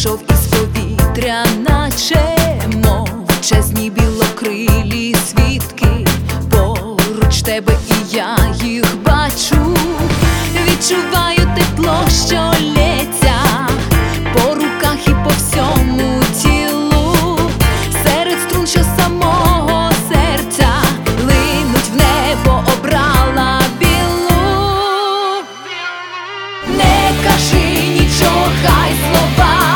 Пішов із повітря, наче мовчазні білокрилі свідки, поруч тебе і я їх бачу, відчуваю тепло, що лється по руках і по всьому тілу, серед струн, що самого серця линуть в небо, обрала білу, не кажи нічого, хай слова.